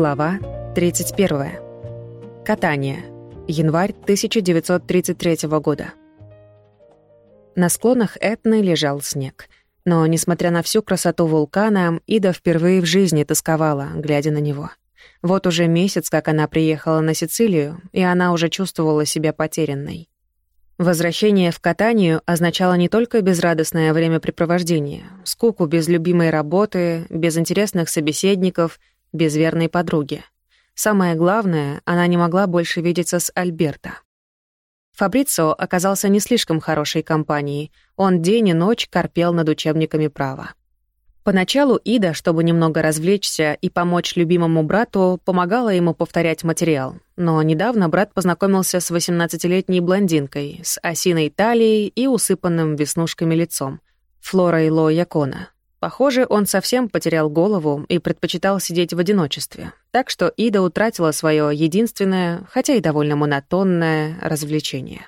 Глава 31. Катание. Январь 1933 года. На склонах Этны лежал снег. Но, несмотря на всю красоту вулкана, Ида впервые в жизни тосковала, глядя на него. Вот уже месяц, как она приехала на Сицилию, и она уже чувствовала себя потерянной. Возвращение в катанию означало не только безрадостное времяпрепровождение, скуку без любимой работы, без интересных собеседников, без верной подруги. Самое главное, она не могла больше видеться с Альберто. Фабрицио оказался не слишком хорошей компанией. Он день и ночь корпел над учебниками права. Поначалу Ида, чтобы немного развлечься и помочь любимому брату, помогала ему повторять материал. Но недавно брат познакомился с 18-летней блондинкой, с осиной талией и усыпанным веснушками лицом, Флорой Ло Якона. Похоже, он совсем потерял голову и предпочитал сидеть в одиночестве. Так что Ида утратила свое единственное, хотя и довольно монотонное, развлечение.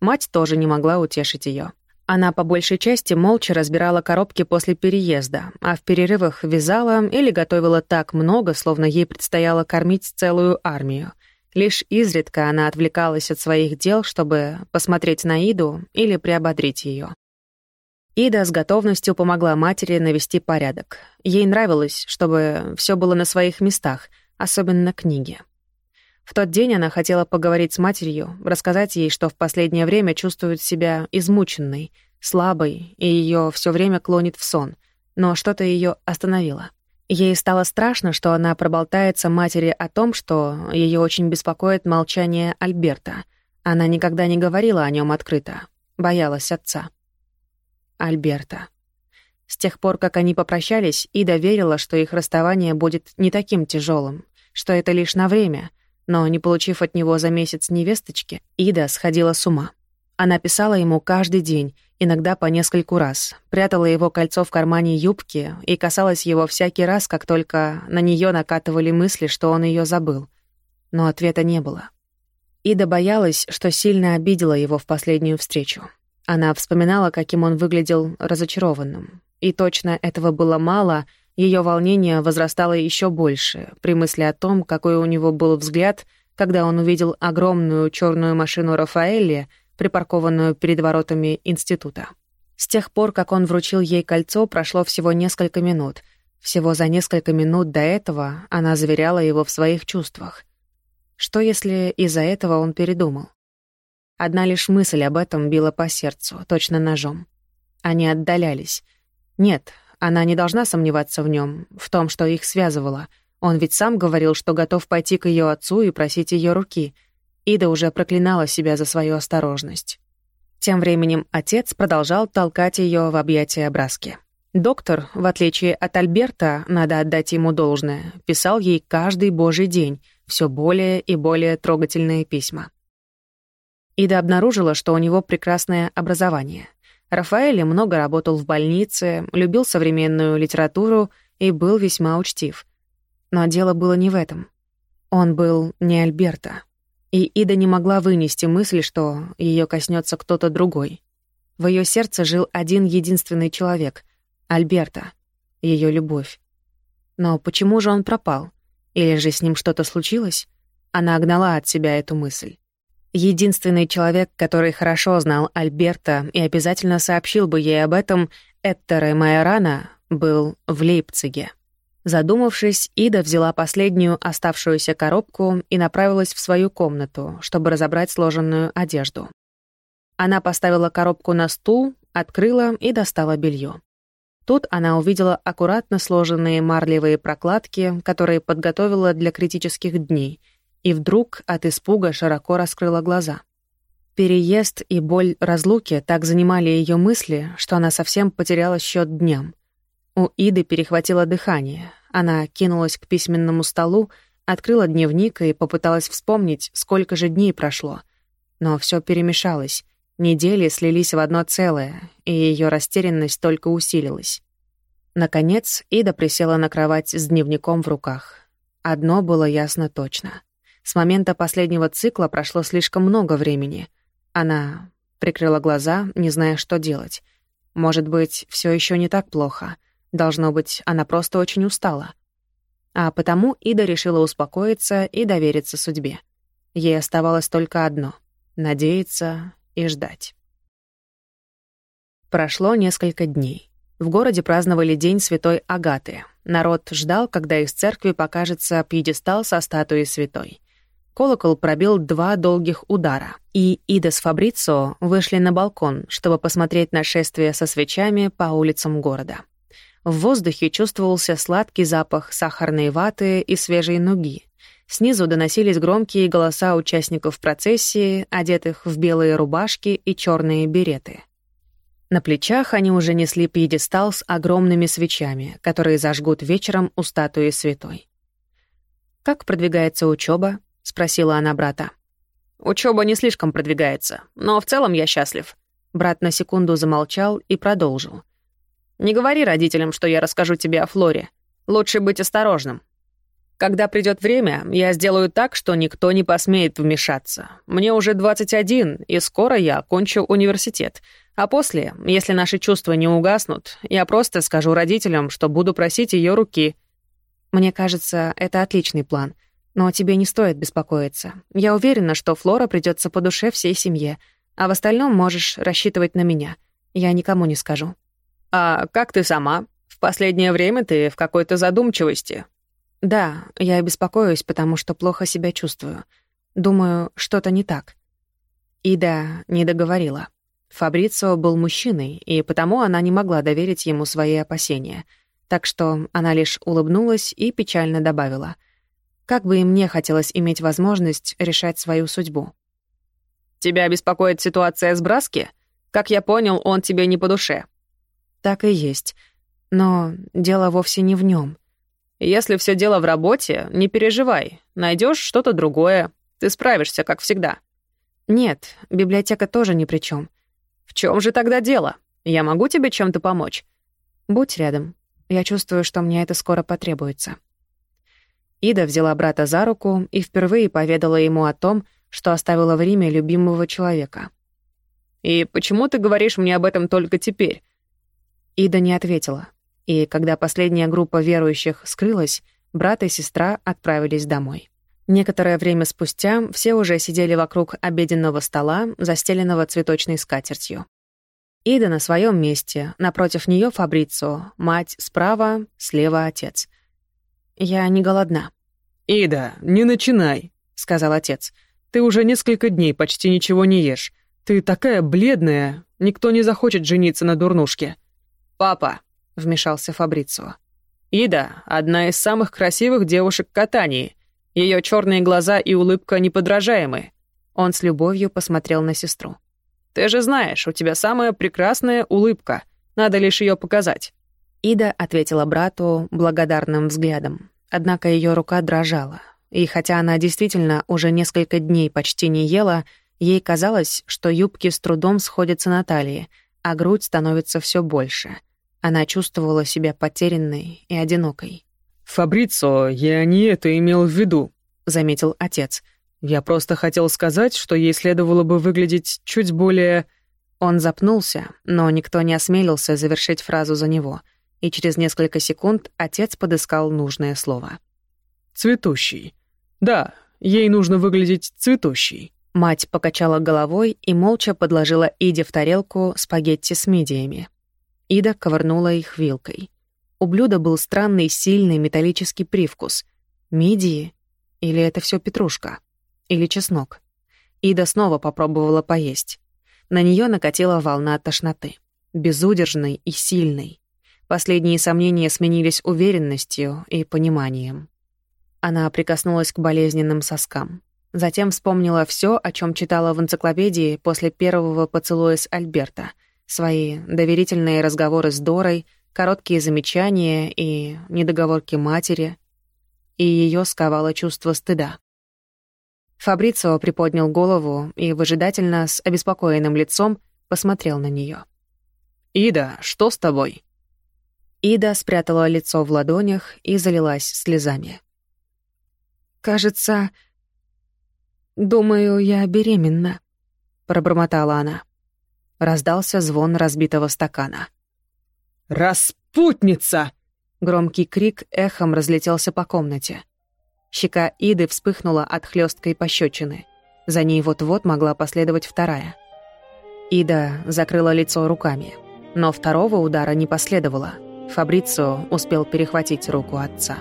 Мать тоже не могла утешить ее. Она по большей части молча разбирала коробки после переезда, а в перерывах вязала или готовила так много, словно ей предстояло кормить целую армию. Лишь изредка она отвлекалась от своих дел, чтобы посмотреть на Иду или приободрить ее. Ида с готовностью помогла матери навести порядок. Ей нравилось, чтобы все было на своих местах, особенно книги. В тот день она хотела поговорить с матерью, рассказать ей, что в последнее время чувствует себя измученной, слабой, и ее все время клонит в сон. Но что-то ее остановило. Ей стало страшно, что она проболтается матери о том, что ее очень беспокоит молчание Альберта. Она никогда не говорила о нем открыто. Боялась отца. Альберта. С тех пор, как они попрощались, Ида верила, что их расставание будет не таким тяжелым, что это лишь на время — но, не получив от него за месяц невесточки, Ида сходила с ума. Она писала ему каждый день, иногда по нескольку раз, прятала его кольцо в кармане юбки и касалась его всякий раз, как только на нее накатывали мысли, что он ее забыл. Но ответа не было. Ида боялась, что сильно обидела его в последнюю встречу. Она вспоминала, каким он выглядел разочарованным. И точно этого было мало — ее волнение возрастало еще больше при мысли о том, какой у него был взгляд, когда он увидел огромную черную машину Рафаэлли, припаркованную перед воротами института. С тех пор, как он вручил ей кольцо, прошло всего несколько минут. Всего за несколько минут до этого она заверяла его в своих чувствах. Что если из-за этого он передумал? Одна лишь мысль об этом била по сердцу, точно ножом. Они отдалялись. Нет, она не должна сомневаться в нем, в том, что их связывало. Он ведь сам говорил, что готов пойти к ее отцу и просить ее руки. Ида уже проклинала себя за свою осторожность. Тем временем отец продолжал толкать ее в объятия Браски. Доктор, в отличие от Альберта, надо отдать ему должное, писал ей каждый божий день все более и более трогательные письма. Ида обнаружила, что у него прекрасное образование — Рафаэль много работал в больнице, любил современную литературу и был весьма учтив. Но дело было не в этом. Он был не Альберта. И Ида не могла вынести мысль, что ее коснется кто-то другой. В ее сердце жил один единственный человек — Альберта, ее любовь. Но почему же он пропал? Или же с ним что-то случилось? Она огнала от себя эту мысль. Единственный человек, который хорошо знал Альберта и обязательно сообщил бы ей об этом, Эттере Майорана, был в Лейпциге. Задумавшись, Ида взяла последнюю оставшуюся коробку и направилась в свою комнату, чтобы разобрать сложенную одежду. Она поставила коробку на стул, открыла и достала белье. Тут она увидела аккуратно сложенные марлевые прокладки, которые подготовила для критических дней — и вдруг от испуга широко раскрыла глаза. Переезд и боль разлуки так занимали ее мысли, что она совсем потеряла счет дням. У Иды перехватило дыхание. Она кинулась к письменному столу, открыла дневник и попыталась вспомнить, сколько же дней прошло. Но все перемешалось. Недели слились в одно целое, и ее растерянность только усилилась. Наконец, Ида присела на кровать с дневником в руках. Одно было ясно точно. С момента последнего цикла прошло слишком много времени. Она прикрыла глаза, не зная, что делать. Может быть, все еще не так плохо. Должно быть, она просто очень устала. А потому Ида решила успокоиться и довериться судьбе. Ей оставалось только одно — надеяться и ждать. Прошло несколько дней. В городе праздновали День Святой Агаты. Народ ждал, когда из церкви покажется пьедестал со статуей святой. Колокол пробил два долгих удара, и Ида с Фабрицо вышли на балкон, чтобы посмотреть на шествие со свечами по улицам города. В воздухе чувствовался сладкий запах сахарной ваты и свежей нуги. Снизу доносились громкие голоса участников процессии, одетых в белые рубашки и черные береты. На плечах они уже несли пьедестал с огромными свечами, которые зажгут вечером у статуи святой. «Как продвигается учеба? Спросила она брата. Учеба не слишком продвигается, но в целом я счастлив». Брат на секунду замолчал и продолжил. «Не говори родителям, что я расскажу тебе о Флоре. Лучше быть осторожным. Когда придет время, я сделаю так, что никто не посмеет вмешаться. Мне уже 21, и скоро я окончу университет. А после, если наши чувства не угаснут, я просто скажу родителям, что буду просить ее руки. Мне кажется, это отличный план. Но тебе не стоит беспокоиться. Я уверена, что Флора придется по душе всей семье, а в остальном можешь рассчитывать на меня. Я никому не скажу. А как ты сама? В последнее время ты в какой-то задумчивости. Да, я беспокоюсь, потому что плохо себя чувствую. Думаю, что-то не так. Ида не договорила. Фабрицио был мужчиной, и потому она не могла доверить ему свои опасения. Так что она лишь улыбнулась и печально добавила. Как бы и мне хотелось иметь возможность решать свою судьбу. «Тебя беспокоит ситуация с Браски? Как я понял, он тебе не по душе». «Так и есть. Но дело вовсе не в нем. Если все дело в работе, не переживай. Найдешь что-то другое. Ты справишься, как всегда. Нет, библиотека тоже ни при чем. В чем же тогда дело? Я могу тебе чем-то помочь? Будь рядом. Я чувствую, что мне это скоро потребуется. Ида взяла брата за руку и впервые поведала ему о том, что оставила в Риме любимого человека. «И почему ты говоришь мне об этом только теперь?» Ида не ответила и когда последняя группа верующих скрылась, брат и сестра отправились домой. Некоторое время спустя все уже сидели вокруг обеденного стола, застеленного цветочной скатертью. Ида на своем месте, напротив нее Фабрицио, мать справа, слева отец. «Я не голодна». «Ида, не начинай», — сказал отец. «Ты уже несколько дней почти ничего не ешь. Ты такая бледная, никто не захочет жениться на дурнушке». «Папа», — вмешался Фабрицио. «Ида — одна из самых красивых девушек Катании. Ее черные глаза и улыбка неподражаемы». Он с любовью посмотрел на сестру. «Ты же знаешь, у тебя самая прекрасная улыбка. Надо лишь ее показать». Ида ответила брату благодарным взглядом. Однако ее рука дрожала. И хотя она действительно уже несколько дней почти не ела, ей казалось, что юбки с трудом сходятся на талии, а грудь становится все больше — она чувствовала себя потерянной и одинокой. «Фабрицо, я не это имел в виду», — заметил отец. «Я просто хотел сказать, что ей следовало бы выглядеть чуть более...» Он запнулся, но никто не осмелился завершить фразу за него, и через несколько секунд отец подыскал нужное слово. «Цветущий. Да, ей нужно выглядеть цветущей». Мать покачала головой и молча подложила Иде в тарелку спагетти с мидиями. Ида ковырнула их вилкой. У блюда был странный, сильный металлический привкус. Мидии? Или это все петрушка? Или чеснок? Ида снова попробовала поесть. На нее накатила волна тошноты. Безудержной и сильной. Последние сомнения сменились уверенностью и пониманием. Она прикоснулась к болезненным соскам. Затем вспомнила все, о чем читала в энциклопедии после первого поцелуя с Альберта — Свои доверительные разговоры с Дорой, короткие замечания и недоговорки матери. И ее сковало чувство стыда. Фабрицио приподнял голову и выжидательно, с обеспокоенным лицом, посмотрел на нее. «Ида, что с тобой?» Ида спрятала лицо в ладонях и залилась слезами. «Кажется, думаю, я беременна», — пробормотала она. Раздался звон разбитого стакана. «Распутница!» — Громкий крик эхом разлетелся по комнате. Щека Иды вспыхнула от хлесткой пощечины. За ней вот-вот могла последовать вторая. Ида закрыла лицо руками. Но второго удара не последовало. Фабрицио успел перехватить руку отца.